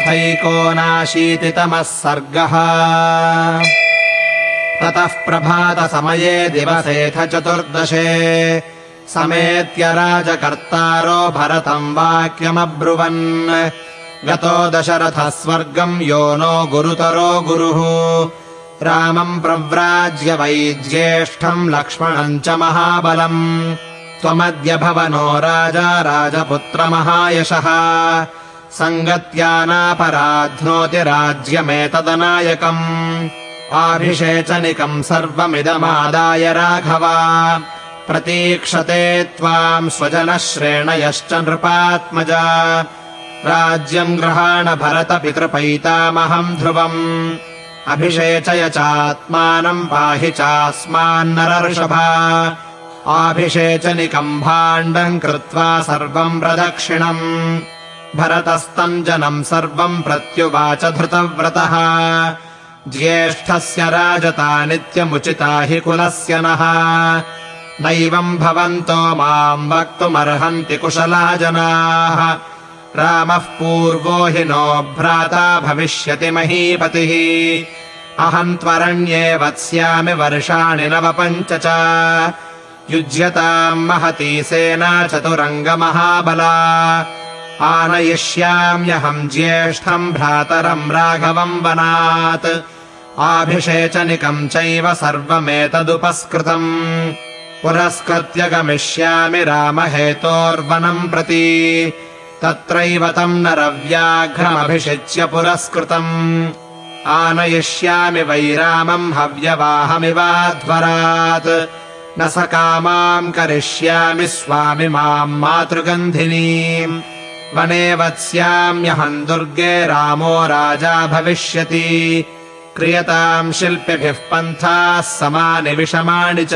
अथैकोनाशीतितमः सर्गः। ततः प्रभातसमये दिवसेऽथ चतुर्दशे। समेत्य राजकर्तारो भरतम् वाक्यमब्रुवन्। गतो दशरथः स्वर्गम् यो नो गुरुतरो गुरुः। रामम् प्रव्राज्य वैज्येष्ठम् लक्ष्मणम् च महाबलम्। त्वमद्य भवनो राजा राजपुत्रमहायशः सङ्गत्यानापराध्नोति राज्यमेतदनायकम् आभिषेचनिकम् सर्वमिदमादाय राघवा। प्रतीक्षते त्वाम् स्वजनश्रेणयश्च नृपात्मजा। राज्यम् ग्रहाण भरतपितृपैतामहम् ध्रुवम्। अभिषेचय चात्मानम् पाहि चास्मान्नरर्षभा आभिषेचनिकम् भाण्डम् कृत्वा सर्वम् प्रदक्षिणम् भरतस्तम् जनम् सर्वम् प्रत्युवाच धृतव्रतः। ज्येष्ठस्य राजता नित्यमुचिता हि कुलस्य नः। नैवम् भवन्तो माम् वक्तुमर्हन्ति कुशला जनाः। रामः पूर्वो हि नो भ्राता भविष्यति महीपतिः। अहम् त्वरण्ये वत्स्यामि वर्षाणि नव पञ्च च युज्यताम् महती सेना चतुरङ्गमहाबला आनयिष्याम्यहम् ज्येष्ठम् भ्रातरम् राघवम् वनात्। आभिषेचनिकम् चैव सर्वमेतदुपस्कृतम्। पुरस्कृत्य गमिष्यामि रामहेतोर्वनम् प्रति। तत्रैव तम् नरव्याघ्रमभिषिच्य पुरस्कृतम्। आनयिष्यामि वैरामम् हव्यवाहमिवाध्वरात् न स कामाम् करिष्यामि स्वामि माम् मातृगन्धिनीम् वने वत्स्याम्यहम् दुर्गे रामो राजा भविष्यति। क्रियताम् शिल्पिभिः पन्थाः समानि विषमाणि च।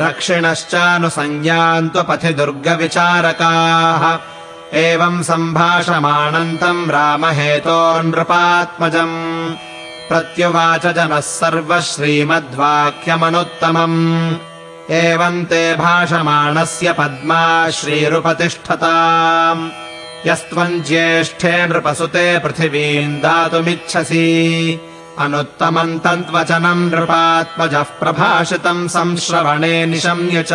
दक्षिणश्चानुसंज्ञान्त्वपथि दुर्गविचारकाः एवम् सम्भाषमाणन्तम् रामहेतो नृपात्मजम् प्रत्युवाच जनः सर्वः श्रीमद्वाक्यमनुत्तमम् एवम् ते भाषमाणस्य पद्मा श्रीरुपतिष्ठताम् यस्त्वम् ज्येष्ठे नृपसुते पृथिवीम् दातुमिच्छसि। अनुत्तमम् तद्वचनम् नृपात्मजः प्रभाषितम् संश्रवणे निशम्य च।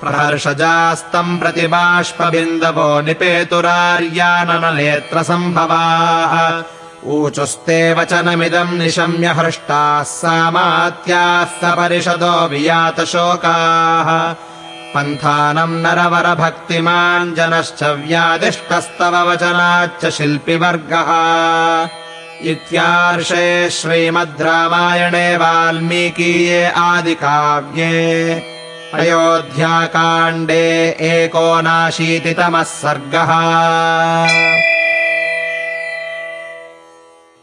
प्रहर्षजास्तम् प्रति बाष्पबिन्दवो निपेतुरार्यानननेत्रसम्भवाः। ऊचुस्ते वचनमिदम् निशम्य हृष्टाः सामात्याः सपरिषदो वियातशोकाः पन्थानम् नरवरभक्तिमान् जनश्च व्यादिष्टस्तव वचनाच्च शिल्पिवर्गः। इत्यार्षे श्रीमद् रामायणे वाल्मीकीये आदिकाव्ये। अयोध्याकाण्डे एकोनाशीतितमः सर्गः